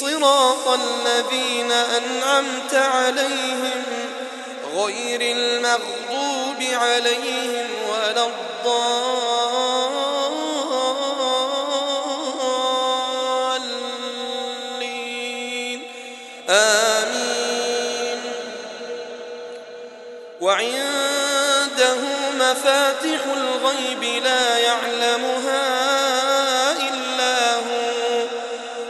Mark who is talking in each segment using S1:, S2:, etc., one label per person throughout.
S1: صراط الذين أنعمت عليهم غير المغضوب عليهم ولا الضالين. آمين. وعنده مفاتح الغيب لا يعلمها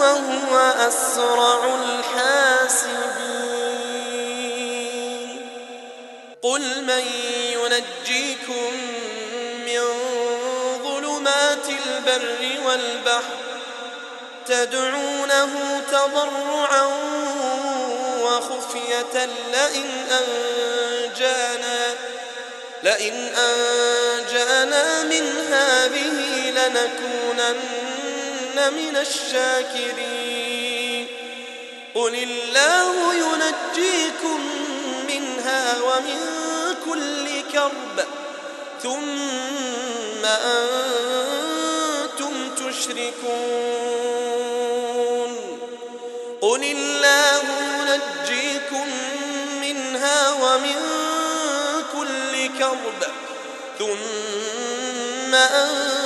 S1: وهو أسرع الحاسبين. قل من ينجيكم من ظلمات البر والبحر تدعونه تضرعا وخفية لئن أنجانا لئن أنجانا من هذه لنكونن من الشاكرين. قل الله ينجيكم منها ومن كل كرب ثم أنتم تشركون. قل الله ينجيكم منها ومن كل كرب ثم أنتم